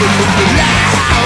Lá.